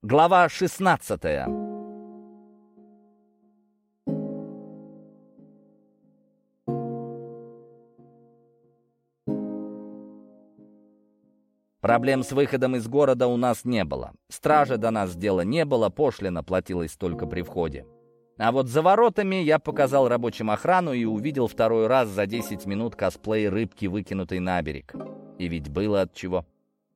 Глава 16 Проблем с выходом из города у нас не было. Стражи до нас дела не было, пошлина платилась только при входе. А вот за воротами я показал рабочим охрану и увидел второй раз за 10 минут косплей рыбки, выкинутой на берег. И ведь было от чего.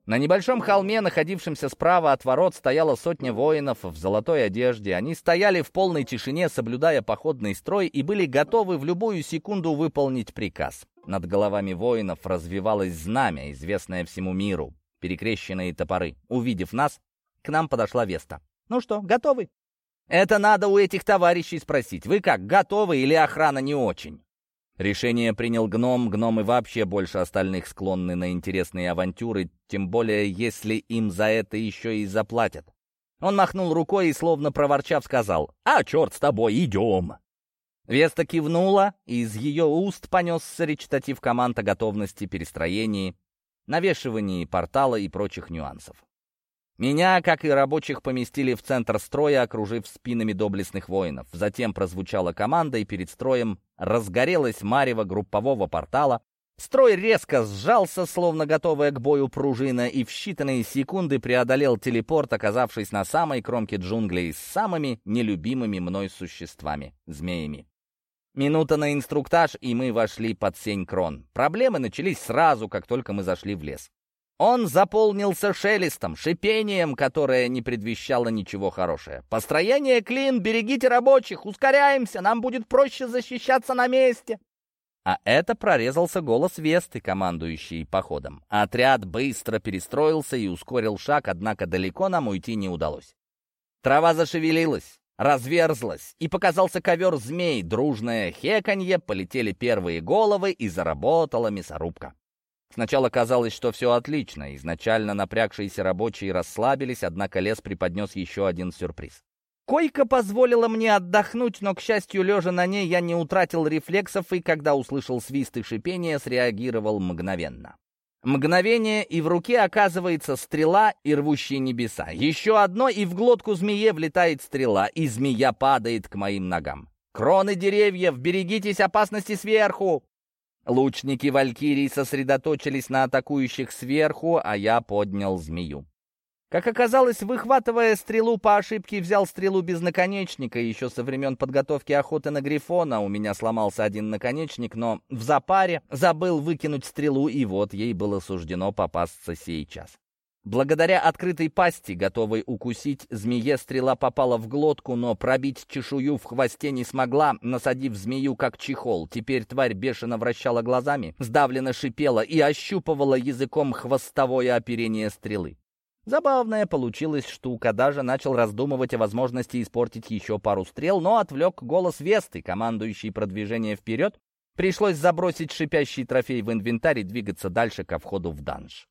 На небольшом холме, находившемся справа от ворот, стояла сотня воинов в золотой одежде. Они стояли в полной тишине, соблюдая походный строй, и были готовы в любую секунду выполнить приказ. Над головами воинов развивалось знамя, известное всему миру, перекрещенные топоры. Увидев нас, к нам подошла Веста. «Ну что, готовы?» «Это надо у этих товарищей спросить. Вы как, готовы или охрана не очень?» Решение принял гном, гномы вообще больше остальных склонны на интересные авантюры, тем более если им за это еще и заплатят. Он махнул рукой и, словно проворчав, сказал «А, черт с тобой, идем!» Веста кивнула, и из ее уст понесся речитатив команд о готовности, перестроении, навешивании портала и прочих нюансов. Меня, как и рабочих, поместили в центр строя, окружив спинами доблестных воинов. Затем прозвучала команда, и перед строем разгорелась марево группового портала. Строй резко сжался, словно готовая к бою пружина, и в считанные секунды преодолел телепорт, оказавшись на самой кромке джунглей с самыми нелюбимыми мной существами — змеями. Минута на инструктаж, и мы вошли под сень крон. Проблемы начались сразу, как только мы зашли в лес. Он заполнился шелестом, шипением, которое не предвещало ничего хорошего. «Построение клин, берегите рабочих, ускоряемся, нам будет проще защищаться на месте!» А это прорезался голос Весты, командующий походом. Отряд быстро перестроился и ускорил шаг, однако далеко нам уйти не удалось. Трава зашевелилась, разверзлась, и показался ковер змей, дружное хеканье, полетели первые головы, и заработала мясорубка. Сначала казалось, что все отлично. Изначально напрягшиеся рабочие расслабились, однако лес преподнес еще один сюрприз. Койка позволила мне отдохнуть, но, к счастью, лежа на ней, я не утратил рефлексов и, когда услышал свист и шипение, среагировал мгновенно. Мгновение, и в руке оказывается стрела и рвущие небеса. Еще одно, и в глотку змее влетает стрела, и змея падает к моим ногам. «Кроны деревьев, берегитесь опасности сверху!» Лучники Валькирии сосредоточились на атакующих сверху, а я поднял змею. Как оказалось, выхватывая стрелу по ошибке, взял стрелу без наконечника. Еще со времен подготовки охоты на Грифона у меня сломался один наконечник, но в запаре забыл выкинуть стрелу, и вот ей было суждено попасться сейчас. Благодаря открытой пасти, готовой укусить, змее стрела попала в глотку, но пробить чешую в хвосте не смогла, насадив змею как чехол. Теперь тварь бешено вращала глазами, сдавленно шипела и ощупывала языком хвостовое оперение стрелы. Забавная получилась штука, даже начал раздумывать о возможности испортить еще пару стрел, но отвлек голос Весты, командующий продвижение вперед. Пришлось забросить шипящий трофей в инвентарь и двигаться дальше ко входу в данж.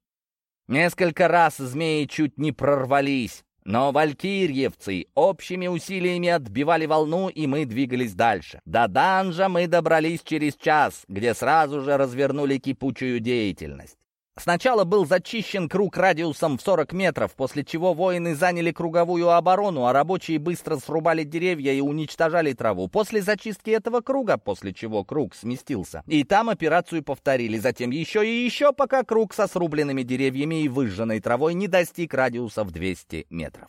Несколько раз змеи чуть не прорвались, но валькирьевцы общими усилиями отбивали волну, и мы двигались дальше. До данжа мы добрались через час, где сразу же развернули кипучую деятельность. Сначала был зачищен круг радиусом в 40 метров, после чего воины заняли круговую оборону, а рабочие быстро срубали деревья и уничтожали траву. После зачистки этого круга, после чего круг сместился, и там операцию повторили, затем еще и еще, пока круг со срубленными деревьями и выжженной травой не достиг радиуса в 200 метров.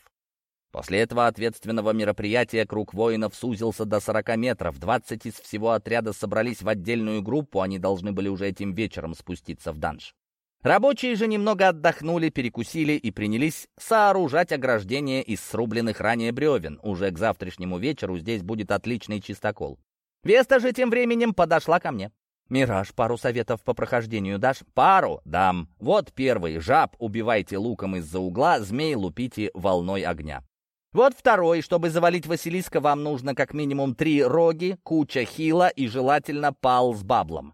После этого ответственного мероприятия круг воинов сузился до 40 метров. 20 из всего отряда собрались в отдельную группу, они должны были уже этим вечером спуститься в данж. Рабочие же немного отдохнули, перекусили и принялись сооружать ограждение из срубленных ранее бревен. Уже к завтрашнему вечеру здесь будет отличный чистокол. Веста же тем временем подошла ко мне. «Мираж, пару советов по прохождению дашь?» «Пару дам. Вот первый. Жаб убивайте луком из-за угла, змей лупите волной огня. Вот второй. Чтобы завалить Василиска, вам нужно как минимум три роги, куча хила и желательно пал с баблом.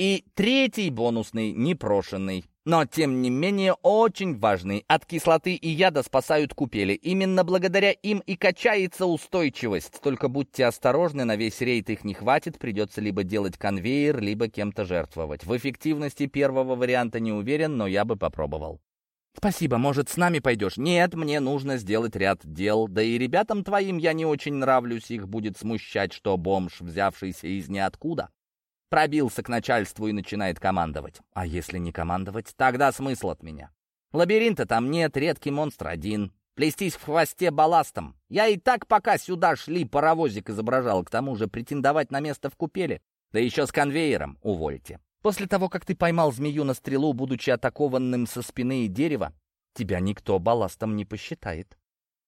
И третий бонусный, непрошенный, но тем не менее очень важный. От кислоты и яда спасают купели. Именно благодаря им и качается устойчивость. Только будьте осторожны, на весь рейд их не хватит, придется либо делать конвейер, либо кем-то жертвовать. В эффективности первого варианта не уверен, но я бы попробовал. «Спасибо, может, с нами пойдешь?» «Нет, мне нужно сделать ряд дел, да и ребятам твоим я не очень нравлюсь, их будет смущать, что бомж, взявшийся из ниоткуда, пробился к начальству и начинает командовать. А если не командовать, тогда смысл от меня. Лабиринта там нет, редкий монстр один. Плестись в хвосте балластом. Я и так, пока сюда шли, паровозик изображал, к тому же претендовать на место в купеле. Да еще с конвейером, увольте. После того, как ты поймал змею на стрелу, будучи атакованным со спины и дерева, тебя никто балластом не посчитает.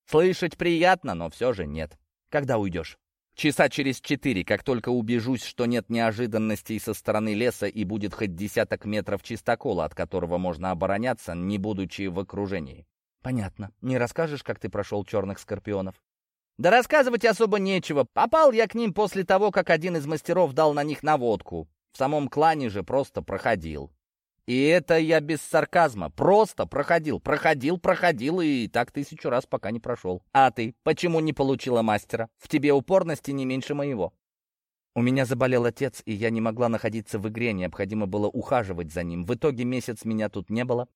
Слышать приятно, но все же нет. Когда уйдешь? Часа через четыре, как только убежусь, что нет неожиданностей со стороны леса и будет хоть десяток метров чистокола, от которого можно обороняться, не будучи в окружении. Понятно. Не расскажешь, как ты прошел черных скорпионов? Да рассказывать особо нечего. Попал я к ним после того, как один из мастеров дал на них наводку. В самом клане же просто проходил. И это я без сарказма. Просто проходил, проходил, проходил и так тысячу раз пока не прошел. А ты почему не получила мастера? В тебе упорности не меньше моего. У меня заболел отец, и я не могла находиться в игре, необходимо было ухаживать за ним. В итоге месяц меня тут не было.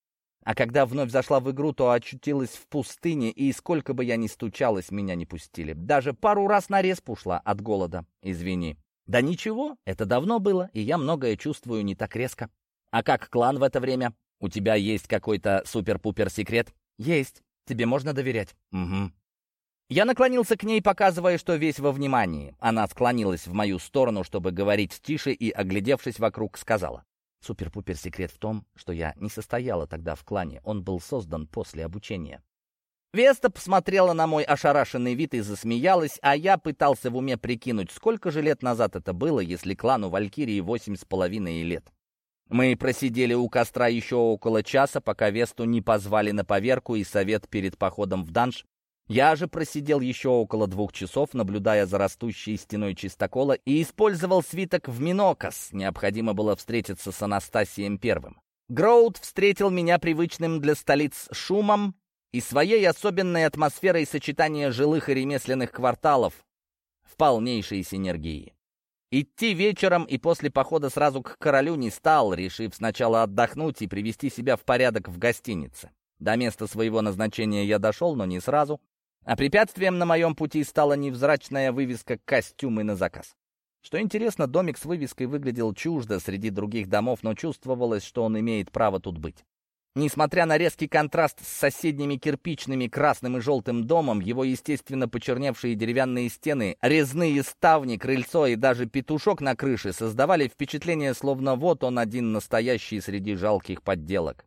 А когда вновь зашла в игру, то очутилась в пустыне, и сколько бы я ни стучалась, меня не пустили. Даже пару раз на рез ушла от голода. Извини. Да ничего, это давно было, и я многое чувствую не так резко. А как клан в это время? У тебя есть какой-то супер-пупер секрет? Есть. Тебе можно доверять? Угу. Я наклонился к ней, показывая, что весь во внимании. Она склонилась в мою сторону, чтобы говорить тише, и, оглядевшись вокруг, сказала. Супер-пупер секрет в том, что я не состояла тогда в клане. Он был создан после обучения. Веста посмотрела на мой ошарашенный вид и засмеялась, а я пытался в уме прикинуть, сколько же лет назад это было, если клану Валькирии восемь с половиной лет. Мы просидели у костра еще около часа, пока Весту не позвали на поверку и совет перед походом в данж. Я же просидел еще около двух часов, наблюдая за растущей стеной чистокола, и использовал свиток в Минокос. Необходимо было встретиться с Анастасием Первым. Гроуд встретил меня привычным для столиц шумом и своей особенной атмосферой сочетания жилых и ремесленных кварталов в полнейшей синергии. Идти вечером и после похода сразу к королю не стал, решив сначала отдохнуть и привести себя в порядок в гостинице. До места своего назначения я дошел, но не сразу. А препятствием на моем пути стала невзрачная вывеска «Костюмы на заказ». Что интересно, домик с вывеской выглядел чуждо среди других домов, но чувствовалось, что он имеет право тут быть. Несмотря на резкий контраст с соседними кирпичными красным и желтым домом, его естественно почерневшие деревянные стены, резные ставни, крыльцо и даже петушок на крыше создавали впечатление, словно вот он один настоящий среди жалких подделок.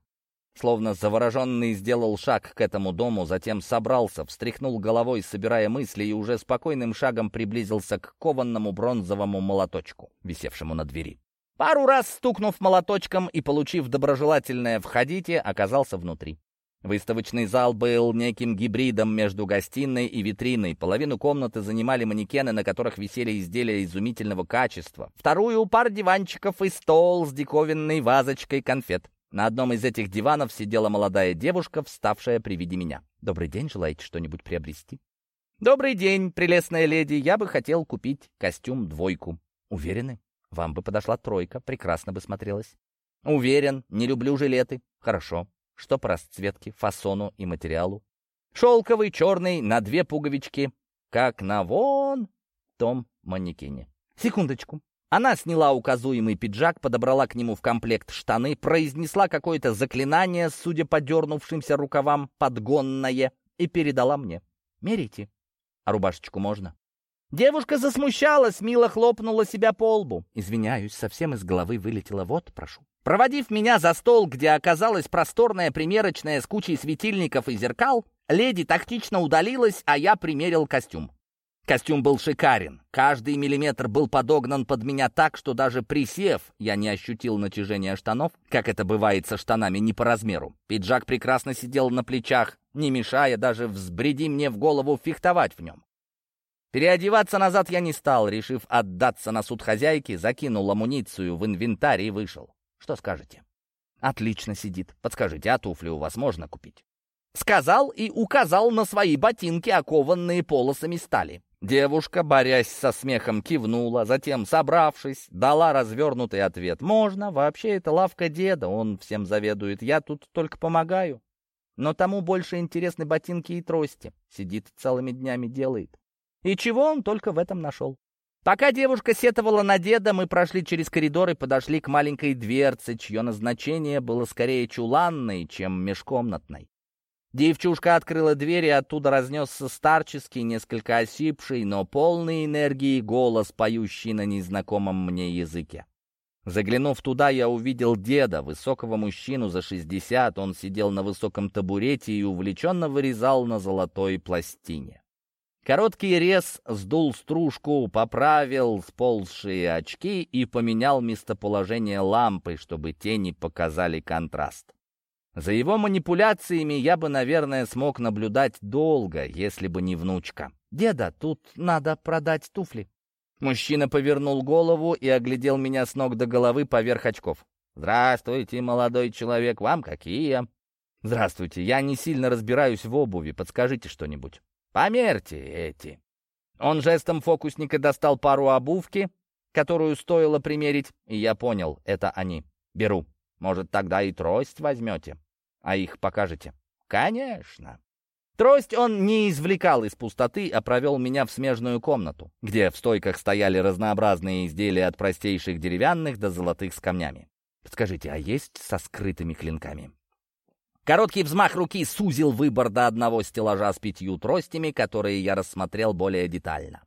Словно завороженный сделал шаг к этому дому, затем собрался, встряхнул головой, собирая мысли, и уже спокойным шагом приблизился к кованному бронзовому молоточку, висевшему на двери. Пару раз стукнув молоточком и получив доброжелательное «входите», оказался внутри. Выставочный зал был неким гибридом между гостиной и витриной. Половину комнаты занимали манекены, на которых висели изделия изумительного качества. Вторую — пар диванчиков и стол с диковинной вазочкой конфет. На одном из этих диванов сидела молодая девушка, вставшая при виде меня. «Добрый день, желаете что-нибудь приобрести?» «Добрый день, прелестная леди. Я бы хотел купить костюм-двойку». «Уверены?» Вам бы подошла тройка, прекрасно бы смотрелась. Уверен, не люблю жилеты. Хорошо. Что по расцветке, фасону и материалу? Шелковый, черный, на две пуговички, как на вон том манекене. Секундочку. Она сняла указуемый пиджак, подобрала к нему в комплект штаны, произнесла какое-то заклинание, судя по дернувшимся рукавам, подгонное, и передала мне. «Мерите. А рубашечку можно?» Девушка засмущалась, мило хлопнула себя по лбу. Извиняюсь, совсем из головы вылетело. Вот, прошу. Проводив меня за стол, где оказалась просторная примерочная с кучей светильников и зеркал, леди тактично удалилась, а я примерил костюм. Костюм был шикарен. Каждый миллиметр был подогнан под меня так, что даже присев, я не ощутил натяжения штанов, как это бывает со штанами не по размеру. Пиджак прекрасно сидел на плечах, не мешая даже взбреди мне в голову фехтовать в нем. Переодеваться назад я не стал, решив отдаться на суд хозяйки, закинул амуницию в инвентарь и вышел. Что скажете? Отлично сидит. Подскажите, а туфли у вас можно купить? Сказал и указал на свои ботинки, окованные полосами стали. Девушка, борясь со смехом, кивнула, затем, собравшись, дала развернутый ответ. «Можно, вообще это лавка деда, он всем заведует, я тут только помогаю». Но тому больше интересны ботинки и трости. Сидит целыми днями, делает. И чего он только в этом нашел? Пока девушка сетовала на деда, мы прошли через коридор и подошли к маленькой дверце, чье назначение было скорее чуланной, чем межкомнатной. Девчушка открыла дверь, и оттуда разнесся старческий, несколько осипший, но полный энергии голос, поющий на незнакомом мне языке. Заглянув туда, я увидел деда, высокого мужчину за шестьдесят. Он сидел на высоком табурете и увлеченно вырезал на золотой пластине. Короткий рез сдул стружку, поправил сползшие очки и поменял местоположение лампы, чтобы тени показали контраст. За его манипуляциями я бы, наверное, смог наблюдать долго, если бы не внучка. «Деда, тут надо продать туфли». Мужчина повернул голову и оглядел меня с ног до головы поверх очков. «Здравствуйте, молодой человек, вам какие?» «Здравствуйте, я не сильно разбираюсь в обуви, подскажите что-нибудь». «Померьте эти». Он жестом фокусника достал пару обувки, которую стоило примерить, и я понял, это они. Беру. Может, тогда и трость возьмете, а их покажете?» «Конечно». Трость он не извлекал из пустоты, а провел меня в смежную комнату, где в стойках стояли разнообразные изделия от простейших деревянных до золотых с камнями. Подскажите, а есть со скрытыми клинками? Короткий взмах руки сузил выбор до одного стеллажа с пятью тростями, которые я рассмотрел более детально.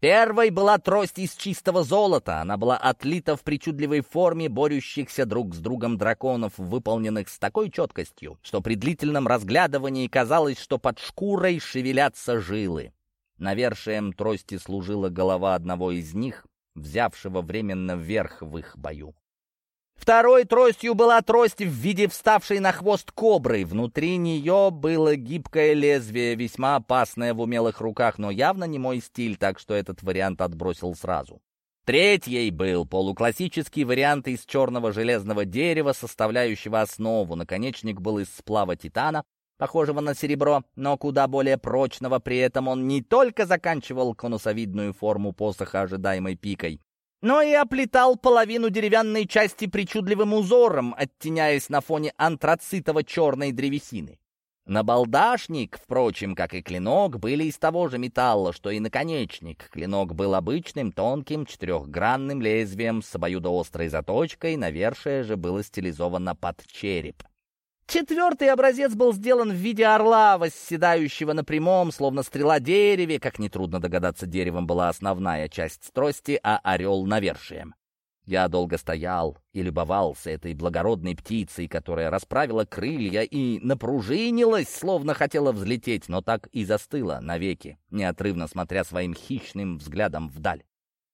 Первой была трость из чистого золота. Она была отлита в причудливой форме борющихся друг с другом драконов, выполненных с такой четкостью, что при длительном разглядывании казалось, что под шкурой шевелятся жилы. Навершием трости служила голова одного из них, взявшего временно вверх в их бою. Второй тростью была трость в виде вставшей на хвост кобры. Внутри нее было гибкое лезвие, весьма опасное в умелых руках, но явно не мой стиль, так что этот вариант отбросил сразу. Третьей был полуклассический вариант из черного железного дерева, составляющего основу. Наконечник был из сплава титана, похожего на серебро, но куда более прочного. При этом он не только заканчивал конусовидную форму посоха ожидаемой пикой, но и оплетал половину деревянной части причудливым узором, оттеняясь на фоне антрацитово-черной древесины. Набалдашник, впрочем, как и клинок, были из того же металла, что и наконечник. Клинок был обычным, тонким, четырехгранным лезвием с обоюдоострой заточкой, навершие же было стилизовано под череп. Четвертый образец был сделан в виде орла, восседающего на прямом, словно стрела дереве. Как нетрудно догадаться, деревом была основная часть трости, а орел — навершием. Я долго стоял и любовался этой благородной птицей, которая расправила крылья и напружинилась, словно хотела взлететь, но так и застыла навеки, неотрывно смотря своим хищным взглядом вдаль.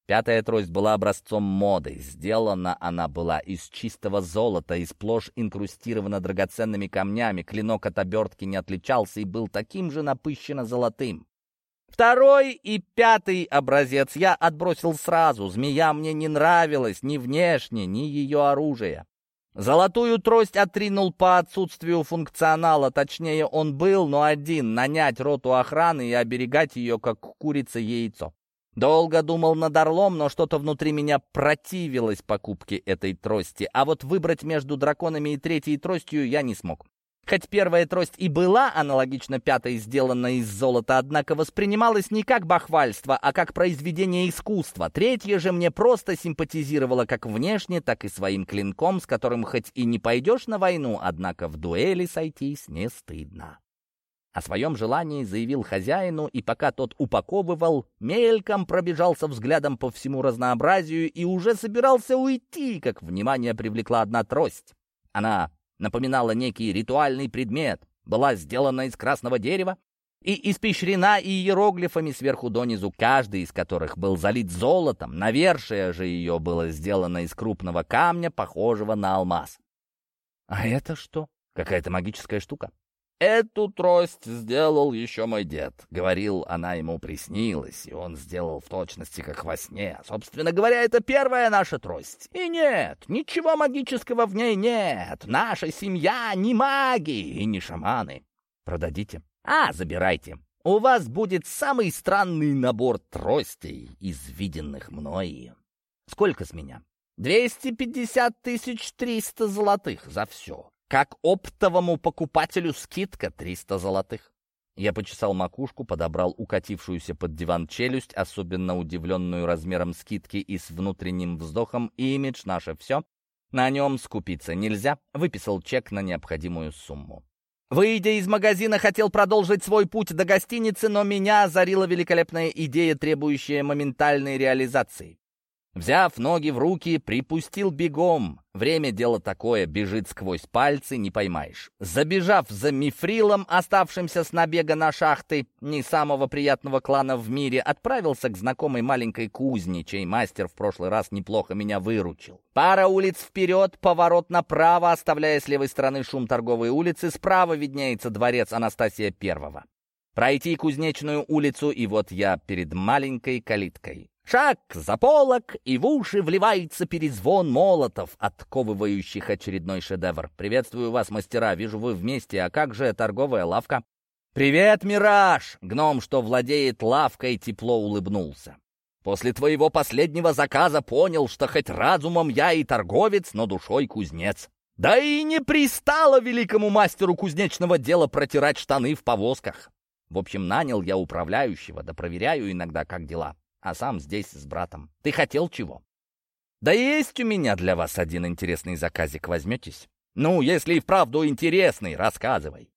Пятая трость была образцом моды. Сделана она была из чистого золота и сплошь инкрустирована драгоценными камнями. Клинок от обертки не отличался и был таким же напыщенно золотым. Второй и пятый образец я отбросил сразу. Змея мне не нравилась ни внешне, ни ее оружие. Золотую трость отринул по отсутствию функционала, точнее он был, но один, нанять роту охраны и оберегать ее, как курица яйцо. Долго думал над орлом, но что-то внутри меня противилось покупке этой трости, а вот выбрать между драконами и третьей тростью я не смог. Хоть первая трость и была аналогично пятой сделана из золота, однако воспринималась не как бахвальство, а как произведение искусства. Третья же мне просто симпатизировала как внешне, так и своим клинком, с которым хоть и не пойдешь на войну, однако в дуэли сойтись не стыдно. О своем желании заявил хозяину, и пока тот упаковывал, мельком пробежался взглядом по всему разнообразию и уже собирался уйти, как внимание привлекла одна трость. Она напоминала некий ритуальный предмет, была сделана из красного дерева и испещрена иероглифами сверху донизу, каждый из которых был залит золотом, навершие же ее было сделано из крупного камня, похожего на алмаз. «А это что? Какая-то магическая штука?» «Эту трость сделал еще мой дед», — говорил, она ему приснилась, и он сделал в точности, как во сне. Собственно говоря, это первая наша трость. И нет, ничего магического в ней нет. Наша семья не маги и не шаманы. Продадите? А, забирайте. У вас будет самый странный набор тростей из виденных мной. Сколько с меня? 250 тысяч триста золотых за все. Как оптовому покупателю скидка 300 золотых. Я почесал макушку, подобрал укатившуюся под диван челюсть, особенно удивленную размером скидки и с внутренним вздохом «Имидж наше все». На нем скупиться нельзя. Выписал чек на необходимую сумму. Выйдя из магазина, хотел продолжить свой путь до гостиницы, но меня озарила великолепная идея, требующая моментальной реализации. Взяв ноги в руки, припустил бегом. Время дело такое, бежит сквозь пальцы, не поймаешь. Забежав за мифрилом, оставшимся с набега на шахты, не самого приятного клана в мире, отправился к знакомой маленькой кузне, чей мастер в прошлый раз неплохо меня выручил. Пара улиц вперед, поворот направо, оставляя с левой стороны шум торговой улицы, справа виднеется дворец Анастасия Первого. Пройти кузнечную улицу, и вот я перед маленькой калиткой. Шаг за полок, и в уши вливается перезвон молотов, отковывающих очередной шедевр. «Приветствую вас, мастера, вижу, вы вместе, а как же торговая лавка?» «Привет, Мираж!» Гном, что владеет лавкой, тепло улыбнулся. «После твоего последнего заказа понял, что хоть разумом я и торговец, но душой кузнец. Да и не пристало великому мастеру кузнечного дела протирать штаны в повозках. В общем, нанял я управляющего, да проверяю иногда, как дела а сам здесь с братом. Ты хотел чего? Да есть у меня для вас один интересный заказик, возьметесь? Ну, если и вправду интересный, рассказывай.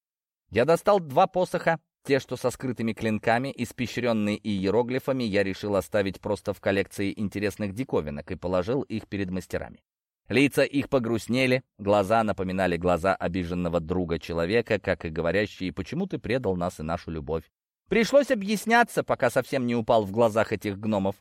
Я достал два посоха, те, что со скрытыми клинками, испещренные иероглифами, я решил оставить просто в коллекции интересных диковинок и положил их перед мастерами. Лица их погрустнели, глаза напоминали глаза обиженного друга человека, как и говорящие «почему ты предал нас и нашу любовь?». Пришлось объясняться, пока совсем не упал в глазах этих гномов.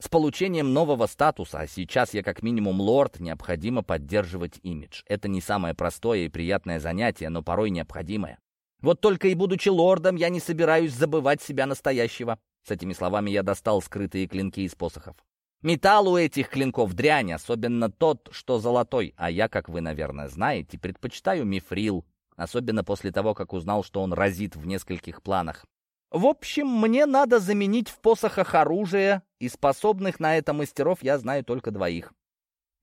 С получением нового статуса, а сейчас я как минимум лорд, необходимо поддерживать имидж. Это не самое простое и приятное занятие, но порой необходимое. Вот только и будучи лордом, я не собираюсь забывать себя настоящего. С этими словами я достал скрытые клинки из посохов. Металл у этих клинков дрянь, особенно тот, что золотой, а я, как вы, наверное, знаете, предпочитаю мифрил, особенно после того, как узнал, что он разит в нескольких планах. В общем, мне надо заменить в посохах оружие, и способных на это мастеров я знаю только двоих.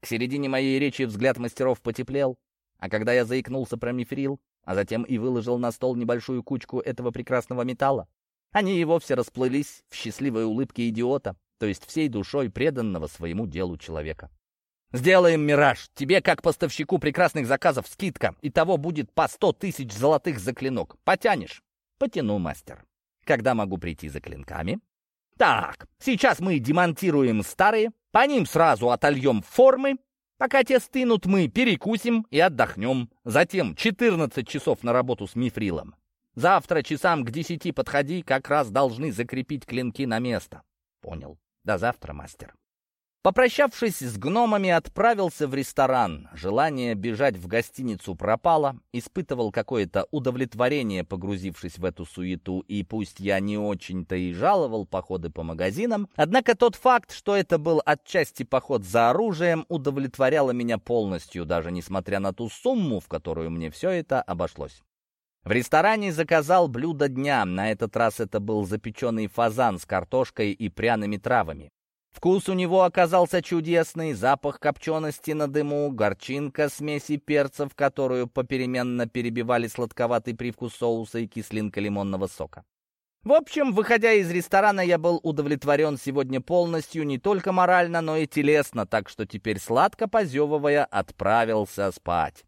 К середине моей речи взгляд мастеров потеплел, а когда я заикнулся про мифрил, а затем и выложил на стол небольшую кучку этого прекрасного металла, они и вовсе расплылись в счастливой улыбке идиота, то есть всей душой преданного своему делу человека. «Сделаем, Мираж! Тебе, как поставщику прекрасных заказов, скидка. и того будет по сто тысяч золотых за клинок. Потянешь?» «Потяну, мастер». Когда могу прийти за клинками? Так, сейчас мы демонтируем старые, по ним сразу отольем формы. Пока те стынут, мы перекусим и отдохнем. Затем 14 часов на работу с мифрилом. Завтра часам к 10 подходи, как раз должны закрепить клинки на место. Понял. До завтра, мастер. Попрощавшись с гномами, отправился в ресторан. Желание бежать в гостиницу пропало. Испытывал какое-то удовлетворение, погрузившись в эту суету, и пусть я не очень-то и жаловал походы по магазинам, однако тот факт, что это был отчасти поход за оружием, удовлетворяло меня полностью, даже несмотря на ту сумму, в которую мне все это обошлось. В ресторане заказал блюдо дня. На этот раз это был запеченный фазан с картошкой и пряными травами. Вкус у него оказался чудесный, запах копчености на дыму, горчинка смеси перцев, которую попеременно перебивали сладковатый привкус соуса и кислинка лимонного сока. В общем, выходя из ресторана, я был удовлетворен сегодня полностью, не только морально, но и телесно, так что теперь, сладко позевывая, отправился спать.